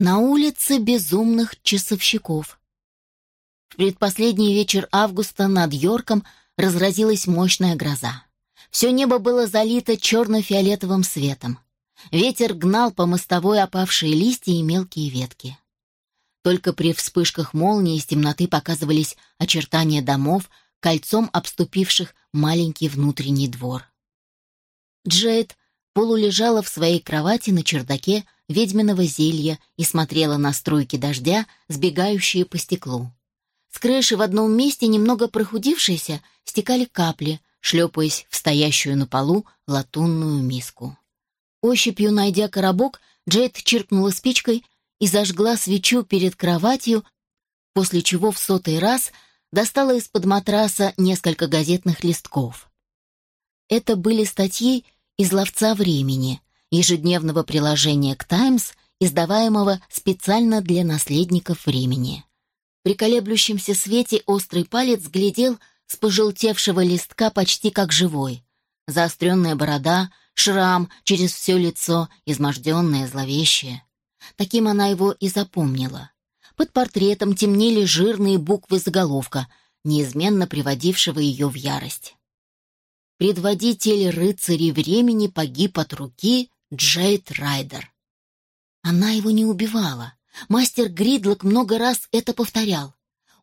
На улице безумных часовщиков. В предпоследний вечер августа над Йорком разразилась мощная гроза. Все небо было залито черно-фиолетовым светом. Ветер гнал по мостовой опавшие листья и мелкие ветки. Только при вспышках молнии из темноты показывались очертания домов, кольцом обступивших маленький внутренний двор. Джейд полулежала в своей кровати на чердаке ведьминого зелья и смотрела на струйки дождя, сбегающие по стеклу. С крыши в одном месте, немного прохудившейся, стекали капли, шлепаясь в стоящую на полу латунную миску. Ощупью найдя коробок, Джейд чиркнула спичкой и зажгла свечу перед кроватью, после чего в сотый раз достала из-под матраса несколько газетных листков. Это были статьи из «Ловца времени», ежедневного приложения к «Таймс», издаваемого специально для наследников времени. При колеблющемся свете острый палец глядел с пожелтевшего листка почти как живой. Заостренная борода, шрам через все лицо, изможденное, зловещее. Таким она его и запомнила. Под портретом темнели жирные буквы заголовка, неизменно приводившего ее в ярость. Предводитель рыцарей времени погиб от руки Джейд Райдер. Она его не убивала. Мастер Гридлок много раз это повторял.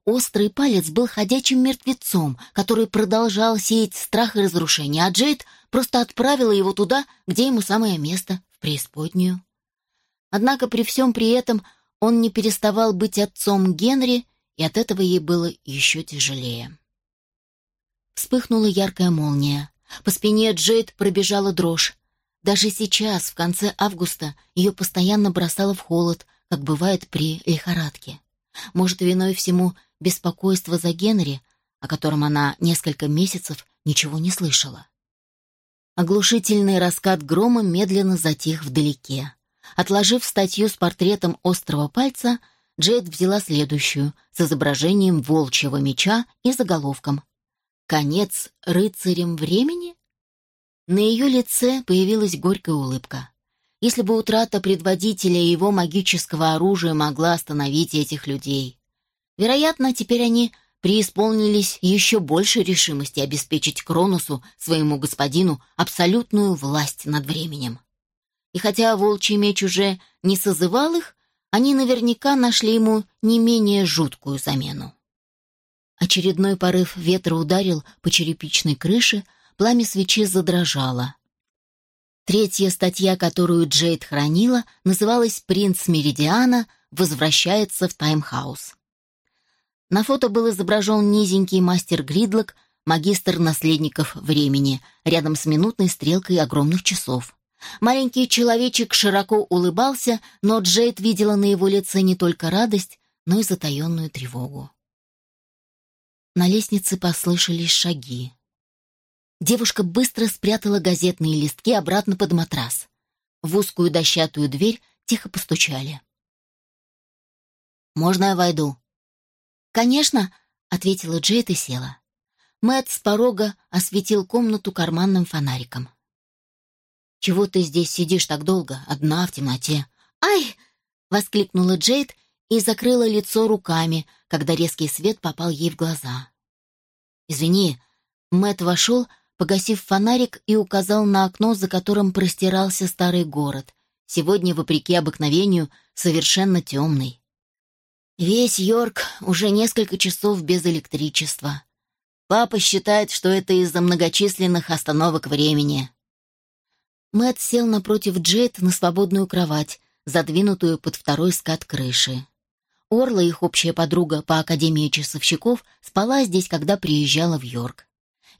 Острый палец был ходячим мертвецом, который продолжал сеять страх и разрушение, а Джейд просто отправила его туда, где ему самое место, в преисподнюю. Однако при всем при этом он не переставал быть отцом Генри, и от этого ей было еще тяжелее. Вспыхнула яркая молния. По спине Джейд пробежала дрожь. Даже сейчас, в конце августа, ее постоянно бросало в холод, как бывает при лихорадке. Может, виной всему беспокойство за Генри, о котором она несколько месяцев ничего не слышала. Оглушительный раскат грома медленно затих вдалеке. Отложив статью с портретом острого пальца, Джейд взяла следующую с изображением волчьего меча и заголовком «Конец рыцарем времени?» На ее лице появилась горькая улыбка. Если бы утрата предводителя и его магического оружия могла остановить этих людей. Вероятно, теперь они преисполнились еще большей решимости обеспечить Кронусу, своему господину, абсолютную власть над временем. И хотя волчий меч уже не созывал их, они наверняка нашли ему не менее жуткую замену. Очередной порыв ветра ударил по черепичной крыше, пламя свечи задрожало. Третья статья, которую Джейд хранила, называлась «Принц Меридиана возвращается в Таймхаус». На фото был изображен низенький мастер Гридлок, магистр наследников времени, рядом с минутной стрелкой огромных часов. Маленький человечек широко улыбался, но Джейд видела на его лице не только радость, но и затаенную тревогу. На лестнице послышались шаги. Девушка быстро спрятала газетные листки обратно под матрас. В узкую дощатую дверь тихо постучали. «Можно я войду?» «Конечно», — ответила Джейд и села. Мэтт с порога осветил комнату карманным фонариком. «Чего ты здесь сидишь так долго, одна в темноте?» «Ай!» — воскликнула Джейд и закрыла лицо руками, когда резкий свет попал ей в глаза. «Извини», — Мэтт вошел, — погасив фонарик и указал на окно, за которым простирался старый город, сегодня, вопреки обыкновению, совершенно темный. Весь Йорк уже несколько часов без электричества. Папа считает, что это из-за многочисленных остановок времени. Мэт сел напротив Джейд на свободную кровать, задвинутую под второй скат крыши. Орла, их общая подруга по Академии часовщиков, спала здесь, когда приезжала в Йорк.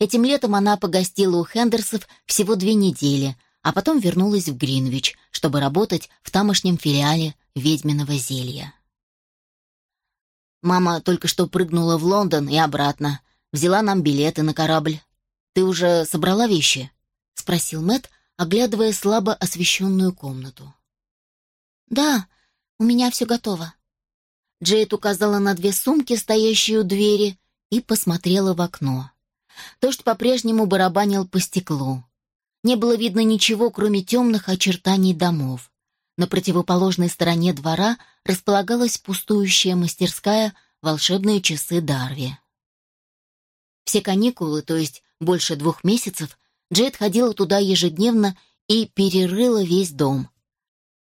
Этим летом она погостила у Хендерсов всего две недели, а потом вернулась в Гринвич, чтобы работать в тамошнем филиале ведьминого зелья. Мама только что прыгнула в Лондон и обратно. Взяла нам билеты на корабль. Ты уже собрала вещи? спросил Мэт, оглядывая слабо освещенную комнату. Да, у меня все готово. Джейд указала на две сумки, стоящие у двери, и посмотрела в окно. Дождь по-прежнему барабанил по стеклу. Не было видно ничего, кроме темных очертаний домов. на противоположной стороне двора располагалась пустующая мастерская «Волшебные часы Дарви». Все каникулы, то есть больше двух месяцев, Джейд ходила туда ежедневно и перерыла весь дом.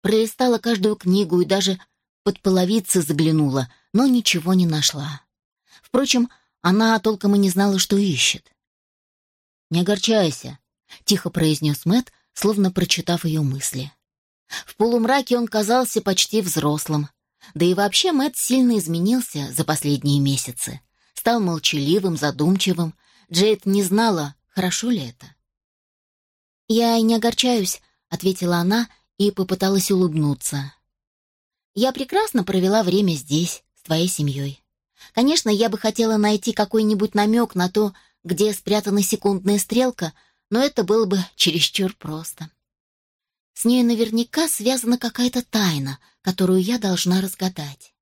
Пролистала каждую книгу и даже под половицы заглянула, но ничего не нашла. Впрочем, она толком и не знала, что ищет. «Не огорчайся», — тихо произнес Мэт, словно прочитав ее мысли. В полумраке он казался почти взрослым. Да и вообще Мэт сильно изменился за последние месяцы. Стал молчаливым, задумчивым. Джейд не знала, хорошо ли это. «Я и не огорчаюсь», — ответила она и попыталась улыбнуться. «Я прекрасно провела время здесь, с твоей семьей. Конечно, я бы хотела найти какой-нибудь намек на то, где спрятана секундная стрелка, но это было бы чересчур просто. С ней наверняка связана какая-то тайна, которую я должна разгадать.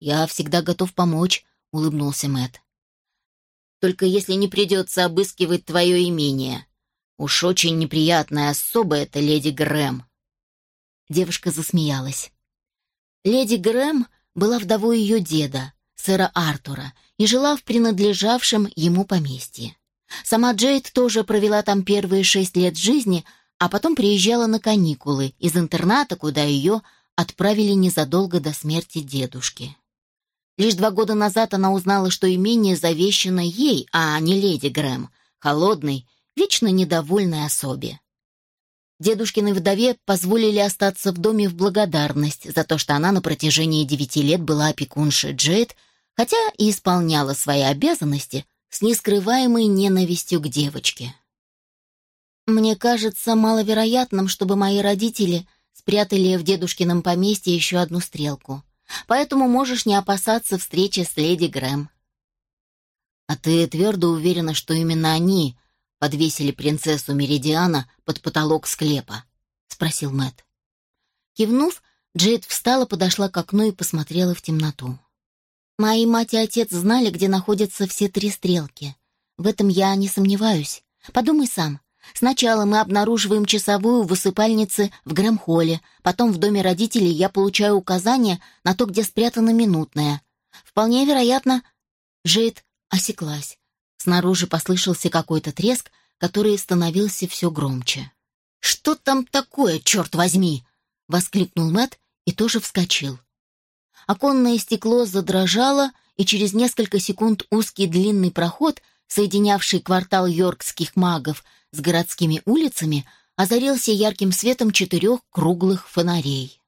«Я всегда готов помочь», — улыбнулся Мэт. «Только если не придется обыскивать твое имение. Уж очень неприятная особа это леди Грэм». Девушка засмеялась. Леди Грэм была вдовой ее деда, сэра Артура, и жила в принадлежавшем ему поместье. Сама Джейд тоже провела там первые шесть лет жизни, а потом приезжала на каникулы из интерната, куда ее отправили незадолго до смерти дедушки. Лишь два года назад она узнала, что имение завещано ей, а не леди Грэм, холодной, вечно недовольной особе. Дедушкиной вдове позволили остаться в доме в благодарность за то, что она на протяжении девяти лет была опекуншей Джейд, хотя и исполняла свои обязанности с нескрываемой ненавистью к девочке. «Мне кажется маловероятным, чтобы мои родители спрятали в дедушкином поместье еще одну стрелку. Поэтому можешь не опасаться встречи с леди Грэм». «А ты твердо уверена, что именно они подвесили принцессу Меридиана под потолок склепа?» — спросил Мэт. Кивнув, Джейд встала, подошла к окну и посмотрела в темноту. Мои мать и отец знали, где находятся все три стрелки. В этом я не сомневаюсь. Подумай сам. Сначала мы обнаруживаем часовую в высыпальнице в Грэмхолле, потом в доме родителей я получаю указания на то, где спрятана минутная. Вполне вероятно, Джейд осеклась. Снаружи послышался какой-то треск, который становился все громче. «Что там такое, черт возьми?» — воскликнул Мэт и тоже вскочил. Оконное стекло задрожало, и через несколько секунд узкий длинный проход, соединявший квартал йоркских магов с городскими улицами, озарился ярким светом четырех круглых фонарей.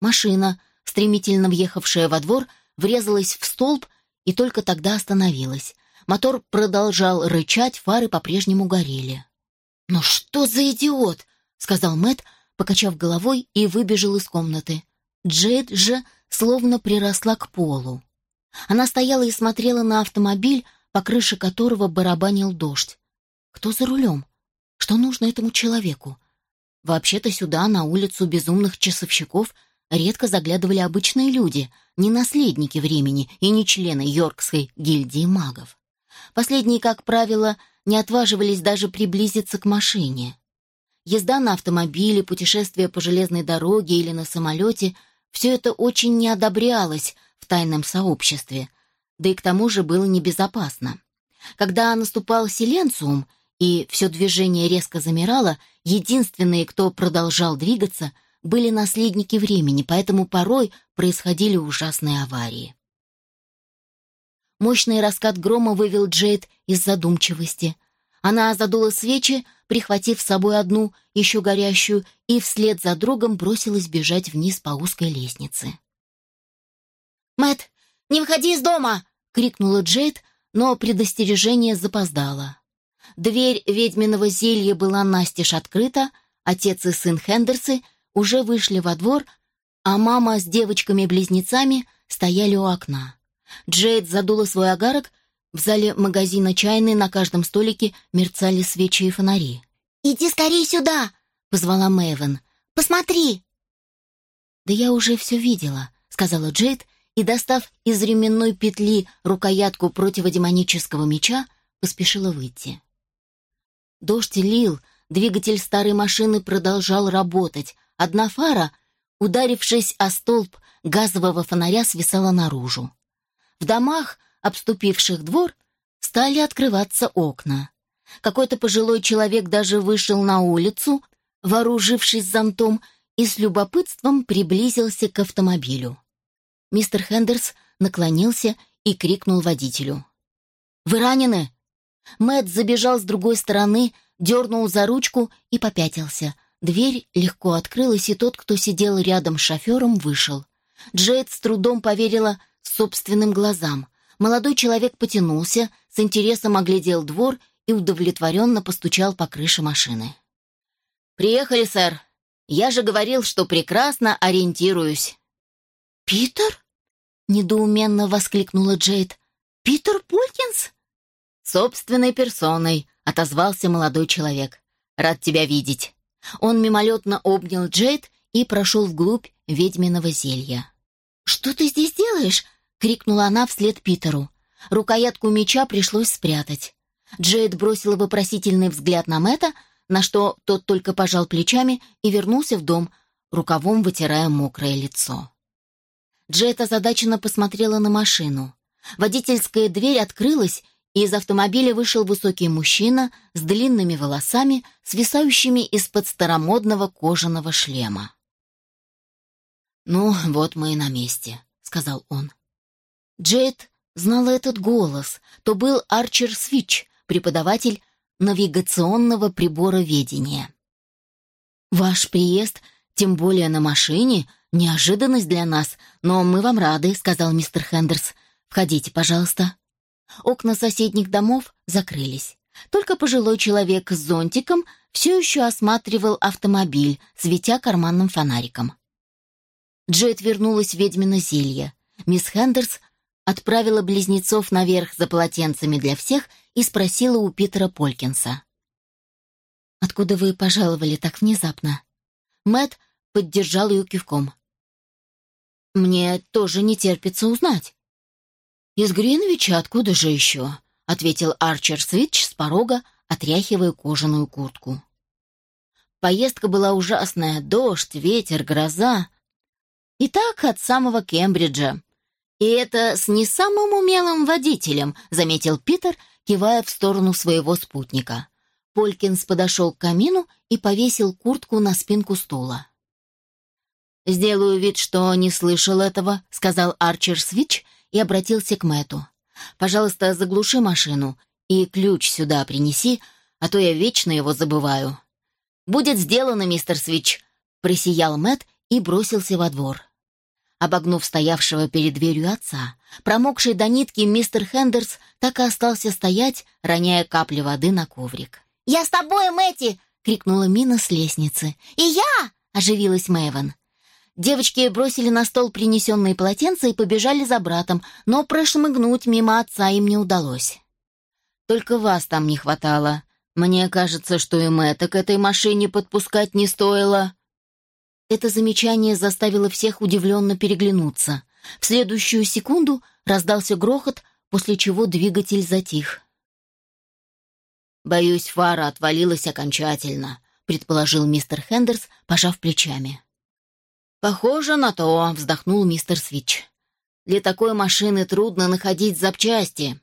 Машина, стремительно въехавшая во двор, врезалась в столб и только тогда остановилась. Мотор продолжал рычать, фары по-прежнему горели. «Ну что за идиот!» — сказал Мэт, покачав головой и выбежал из комнаты. Джейд же словно приросла к полу. Она стояла и смотрела на автомобиль, по крыше которого барабанил дождь. Кто за рулем? Что нужно этому человеку? Вообще-то сюда, на улицу безумных часовщиков, редко заглядывали обычные люди, не наследники времени и не члены Йоркской гильдии магов. Последние, как правило, не отваживались даже приблизиться к машине. Езда на автомобиле, путешествие по железной дороге или на самолете — все это очень не одобрялось в тайном сообществе, да и к тому же было небезопасно. Когда наступал силенциум, и все движение резко замирало, единственные, кто продолжал двигаться, были наследники времени, поэтому порой происходили ужасные аварии. Мощный раскат грома вывел Джейд из задумчивости. Она задула свечи, прихватив с собой одну, еще горящую, и вслед за другом бросилась бежать вниз по узкой лестнице. Мэт, не выходи из дома!» — крикнула Джейд, но предостережение запоздало. Дверь ведьминого зелья была настежь открыта, отец и сын Хендерсы уже вышли во двор, а мама с девочками-близнецами стояли у окна. Джейд задула свой огарок — в зале магазина чайной на каждом столике мерцали свечи и фонари. «Иди скорее сюда!» — позвала Мэйвен. «Посмотри!» «Да я уже все видела», — сказала Джейд, и, достав из ременной петли рукоятку противодемонического меча, поспешила выйти. Дождь лил, двигатель старой машины продолжал работать, одна фара, ударившись о столб газового фонаря, свисала наружу. В домах, обступивших двор, стали открываться окна. Какой-то пожилой человек даже вышел на улицу, вооружившись зонтом, и с любопытством приблизился к автомобилю. Мистер Хендерс наклонился и крикнул водителю. «Вы ранены?» Мэтт забежал с другой стороны, дернул за ручку и попятился. Дверь легко открылась, и тот, кто сидел рядом с шофером, вышел. Джейд с трудом поверила собственным глазам. Молодой человек потянулся, с интересом оглядел двор и удовлетворенно постучал по крыше машины. «Приехали, сэр. Я же говорил, что прекрасно ориентируюсь». «Питер?» — недоуменно воскликнула Джейд. «Питер Пулькинс?» «Собственной персоной», — отозвался молодой человек. «Рад тебя видеть». Он мимолетно обнял Джейд и прошел вглубь ведьминого зелья. «Что ты здесь делаешь?» — крикнула она вслед Питеру. Рукоятку меча пришлось спрятать. Джейд бросила вопросительный взгляд на Мэтта, на что тот только пожал плечами и вернулся в дом, рукавом вытирая мокрое лицо. Джейд озадаченно посмотрела на машину. Водительская дверь открылась, и из автомобиля вышел высокий мужчина с длинными волосами, свисающими из-под старомодного кожаного шлема. «Ну, вот мы и на месте», — сказал он. Джейд знала этот голос. То был Арчер Свич, преподаватель навигационного прибора ведения. «Ваш приезд, тем более на машине, неожиданность для нас, но мы вам рады», — сказал мистер Хендерс. «Входите, пожалуйста». Окна соседних домов закрылись. Только пожилой человек с зонтиком все еще осматривал автомобиль, светя карманным фонариком. Джет вернулась в ведьмино зелье. Мисс Хендерс отправила близнецов наверх за полотенцами для всех и спросила у Питера Полькинса. «Откуда вы пожаловали так внезапно?» Мэт поддержал ее кивком. «Мне тоже не терпится узнать». «Из Гринвича откуда же еще?» — ответил Арчер Свитч с порога, отряхивая кожаную куртку. Поездка была ужасная. Дождь, ветер, гроза. И так от самого Кембриджа. «И это с не самым умелым водителем», — заметил Питер, кивая в сторону своего спутника. Полькинс подошел к камину и повесил куртку на спинку стула. «Сделаю вид, что не слышал этого», — сказал Арчер Свич и обратился к Мэту. «Пожалуйста, заглуши машину и ключ сюда принеси, а то я вечно его забываю». «Будет сделано, мистер Свич», — просиял Мэт и бросился во двор обогнув стоявшего перед дверью отца. Промокший до нитки мистер Хендерс так и остался стоять, роняя капли воды на коврик. «Я с тобой, Мэти!» — крикнула Мина с лестницы. «И я!» — оживилась Мэйвен. Девочки бросили на стол принесенные полотенца и побежали за братом, но прошмыгнуть мимо отца им не удалось. «Только вас там не хватало. Мне кажется, что и Мэтта к этой машине подпускать не стоило», это замечание заставило всех удивленно переглянуться. В следующую секунду раздался грохот, после чего двигатель затих. «Боюсь, фара отвалилась окончательно», — предположил мистер Хендерс, пожав плечами. «Похоже на то», — вздохнул мистер Свич. «Для такой машины трудно находить запчасти».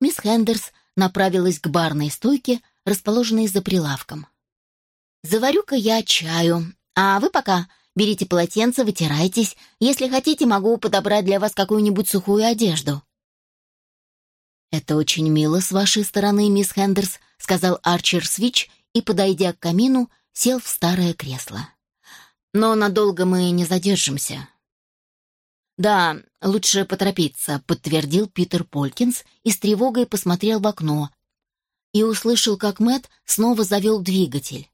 Мисс Хендерс направилась к барной стойке, расположенной за прилавком. «Заварю-ка я чаю, а вы пока берите полотенце, вытирайтесь. Если хотите, могу подобрать для вас какую-нибудь сухую одежду». «Это очень мило с вашей стороны, мисс Хендерс», — сказал Арчер Свич и, подойдя к камину, сел в старое кресло. «Но надолго мы не задержимся». «Да, лучше поторопиться», — подтвердил Питер Полькинс и с тревогой посмотрел в окно и услышал, как Мэт снова завел двигатель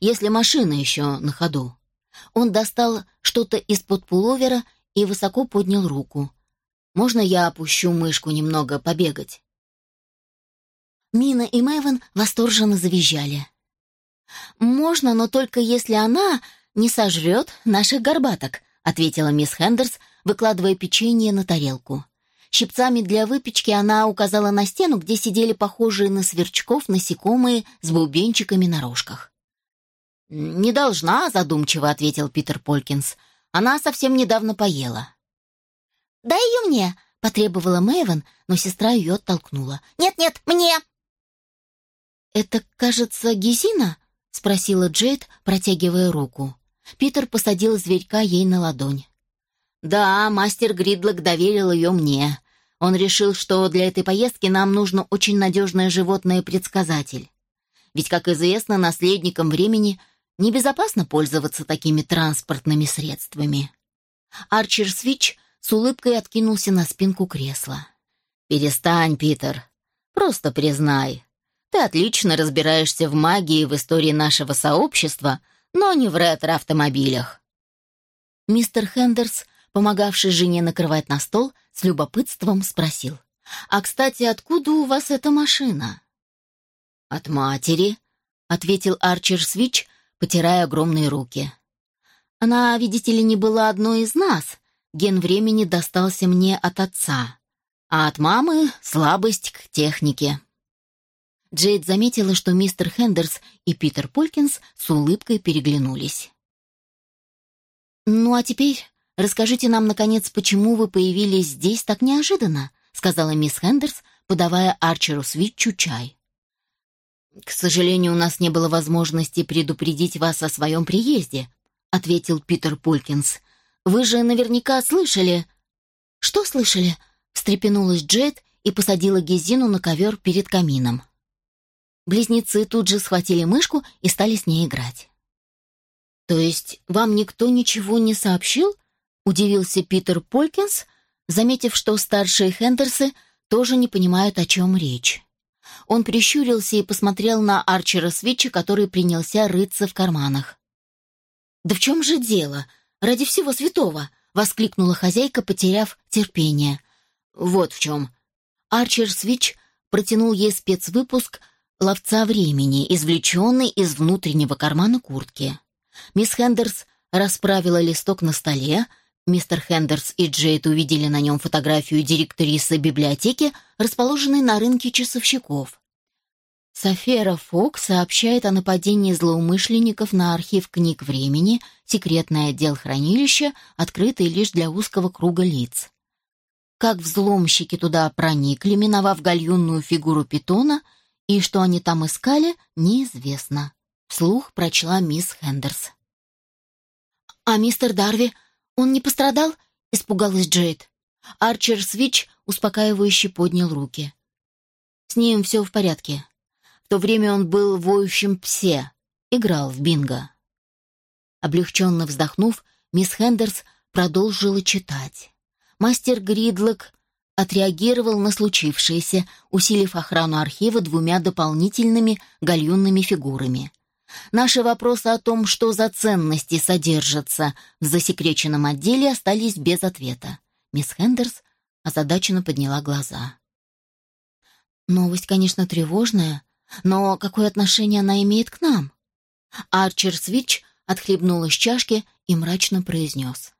если машина еще на ходу. Он достал что-то из-под пуловера и высоко поднял руку. «Можно я опущу мышку немного побегать?» Мина и Мэвен восторженно завизжали. «Можно, но только если она не сожрет наших горбаток», ответила мисс Хендерс, выкладывая печенье на тарелку. Щипцами для выпечки она указала на стену, где сидели похожие на сверчков насекомые с бубенчиками на рожках. «Не должна», — задумчиво ответил Питер Полькинс. «Она совсем недавно поела». «Дай ее мне», — потребовала Мэйвен, но сестра ее оттолкнула. «Нет-нет, мне!» «Это, кажется, Гизина?» — спросила Джейд, протягивая руку. Питер посадил зверька ей на ладонь. «Да, мастер Гридлок доверил ее мне. Он решил, что для этой поездки нам нужно очень надежное животное-предсказатель. Ведь, как известно, наследникам времени небезопасно пользоваться такими транспортными средствами». Арчер Свич с улыбкой откинулся на спинку кресла. «Перестань, Питер. Просто признай. Ты отлично разбираешься в магии и в истории нашего сообщества, но не в ретро-автомобилях». Мистер Хендерс помогавший жене накрывать на стол, с любопытством спросил. «А, кстати, откуда у вас эта машина?» «От матери», — ответил Арчер Свич, потирая огромные руки. «Она, видите ли, не была одной из нас. Ген времени достался мне от отца, а от мамы — слабость к технике». Джейд заметила, что мистер Хендерс и Питер Полькинс с улыбкой переглянулись. «Ну а теперь «Расскажите нам, наконец, почему вы появились здесь так неожиданно?» — сказала мисс Хендерс, подавая Арчеру Свитчу чай. «К сожалению, у нас не было возможности предупредить вас о своем приезде», — ответил Питер Пулькинс. «Вы же наверняка слышали...» «Что слышали?» — встрепенулась Джет и посадила Гезину на ковер перед камином. Близнецы тут же схватили мышку и стали с ней играть. «То есть вам никто ничего не сообщил?» Удивился Питер Полькинс, заметив, что старшие Хендерсы тоже не понимают, о чем речь. Он прищурился и посмотрел на Арчера Свитча, который принялся рыться в карманах. «Да в чем же дело? Ради всего святого!» — воскликнула хозяйка, потеряв терпение. «Вот в чем». Арчер Свитч протянул ей спецвыпуск «Ловца времени», извлеченный из внутреннего кармана куртки. Мисс Хендерс расправила листок на столе, Мистер Хендерс и Джейд увидели на нем фотографию директрисы библиотеки, расположенной на рынке часовщиков. Софера Фок сообщает о нападении злоумышленников на архив книг времени, секретный отдел хранилища, открытый лишь для узкого круга лиц. Как взломщики туда проникли, миновав гальюнную фигуру питона, и что они там искали, неизвестно. Вслух прочла мисс Хендерс. «А мистер Дарви «Он не пострадал?» — испугалась Джейд. Арчер Свич успокаивающе поднял руки. «С ним все в порядке. В то время он был воющим псе, играл в бинго». Облегченно вздохнув, мисс Хендерс продолжила читать. Мастер Гридлок отреагировал на случившееся, усилив охрану архива двумя дополнительными гальюнными фигурами — Наши вопросы о том, что за ценности содержатся в засекреченном отделе, остались без ответа. Мисс Хендерс озадаченно подняла глаза. Новость, конечно, тревожная, но какое отношение она имеет к нам? Арчер Свич отхлебнул из чашки и мрачно произнес.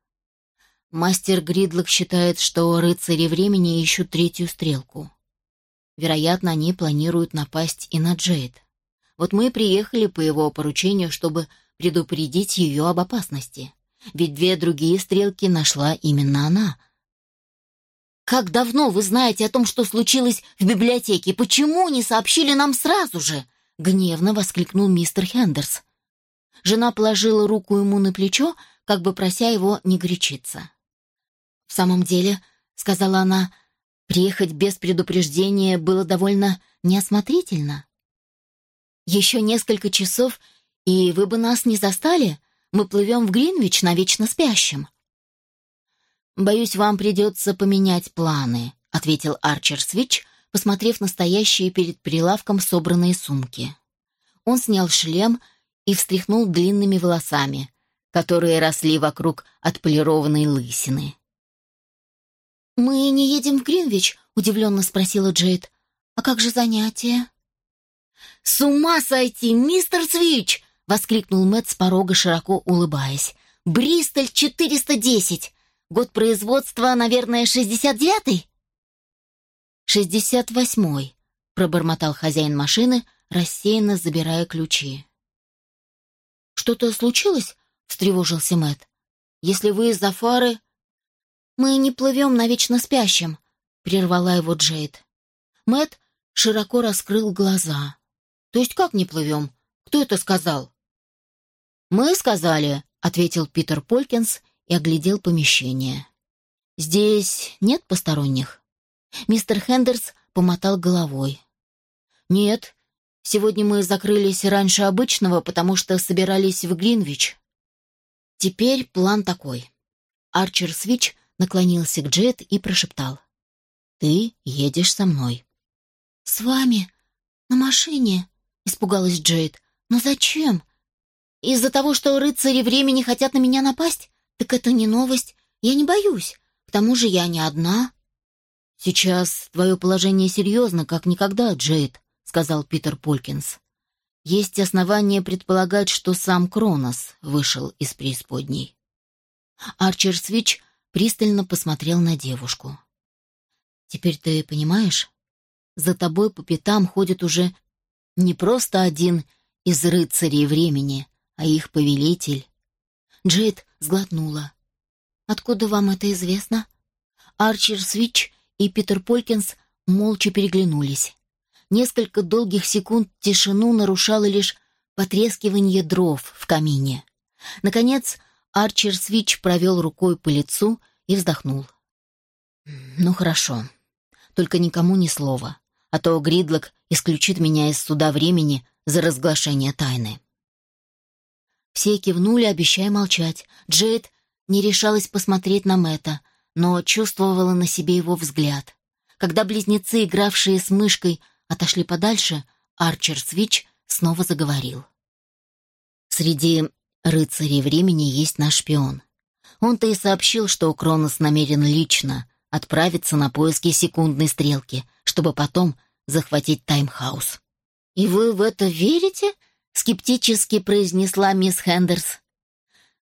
Мастер Гридлок считает, что рыцари времени ищут третью стрелку. Вероятно, они планируют напасть и на Джейд. Вот мы и приехали по его поручению, чтобы предупредить ее об опасности. Ведь две другие стрелки нашла именно она. «Как давно вы знаете о том, что случилось в библиотеке? Почему не сообщили нам сразу же?» — гневно воскликнул мистер Хендерс. Жена положила руку ему на плечо, как бы прося его не горячиться. «В самом деле», — сказала она, — «приехать без предупреждения было довольно неосмотрительно. Еще несколько часов, и вы бы нас не застали. Мы плывем в Гринвич на вечно спящем». «Боюсь, вам придется поменять планы», — ответил Арчер Свич, посмотрев на стоящие перед прилавком собранные сумки. Он снял шлем и встряхнул длинными волосами, которые росли вокруг отполированной лысины. «Мы не едем в Гринвич?» — удивленно спросила Джейд. «А как же занятия?» «С ума сойти, мистер Свич!» — воскликнул Мэтт с порога, широко улыбаясь. «Бристоль 410! Год производства, наверное, 69-й?» «Шестьдесят восьмой», — пробормотал хозяин машины, рассеянно забирая ключи. «Что-то случилось?» — встревожился Мэт. «Если вы из-за фары...» «Мы не плывем на вечно спящем», — прервала его Джейд. Мэт широко раскрыл глаза. «То есть как не плывем? Кто это сказал?» «Мы сказали», — ответил Питер Полькинс и оглядел помещение. «Здесь нет посторонних?» Мистер Хендерс помотал головой. «Нет, сегодня мы закрылись раньше обычного, потому что собирались в Глинвич. Теперь план такой». Арчер Свич наклонился к Джет и прошептал. «Ты едешь со мной». «С вами? На машине?» — испугалась Джейд. «Но зачем? Из-за того, что рыцари времени хотят на меня напасть? Так это не новость. Я не боюсь. К тому же я не одна». «Сейчас твое положение серьезно, как никогда, Джейд», — сказал Питер Полькинс. «Есть основания предполагать, что сам Кронос вышел из преисподней». Арчер Свич пристально посмотрел на девушку. «Теперь ты понимаешь? За тобой по пятам ходит уже не просто один из рыцарей времени, а их повелитель. Джейд сглотнула. «Откуда вам это известно?» Арчер Свич и Питер Полькинс молча переглянулись. Несколько долгих секунд тишину нарушало лишь потрескивание дров в камине. Наконец, Арчер Свич провел рукой по лицу и вздохнул. «Ну хорошо, только никому ни слова, а то Гридлок исключит меня из суда времени за разглашение тайны». Все кивнули, обещая молчать. Джейд не решалась посмотреть на Мэта, но чувствовала на себе его взгляд. Когда близнецы, игравшие с мышкой, отошли подальше, Арчер Свич снова заговорил. «Среди рыцарей времени есть наш шпион. Он-то и сообщил, что Кронос намерен лично отправиться на поиски секундной стрелки, чтобы потом захватить Таймхаус». «И вы в это верите?» — скептически произнесла мисс Хендерс.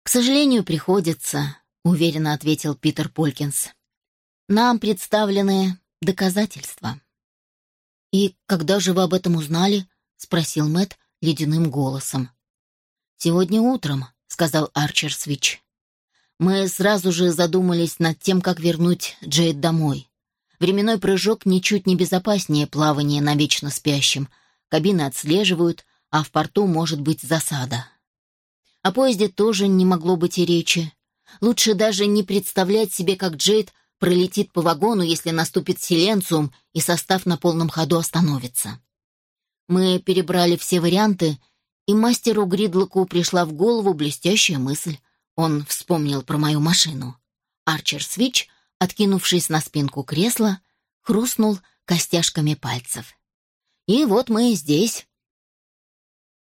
«К сожалению, приходится», — уверенно ответил Питер Полькинс. «Нам представлены доказательства». «И когда же вы об этом узнали?» — спросил Мэт ледяным голосом. «Сегодня утром», — сказал Арчер Свич. «Мы сразу же задумались над тем, как вернуть Джейд домой. Временной прыжок ничуть не безопаснее плавания на вечно спящем. Кабины отслеживают, а в порту может быть засада. О поезде тоже не могло быть и речи. Лучше даже не представлять себе, как Джейд пролетит по вагону, если наступит силенциум и состав на полном ходу остановится. Мы перебрали все варианты, и мастеру Гридлоку пришла в голову блестящая мысль. Он вспомнил про мою машину. Арчер Свич, откинувшись на спинку кресла, хрустнул костяшками пальцев. И вот мы здесь.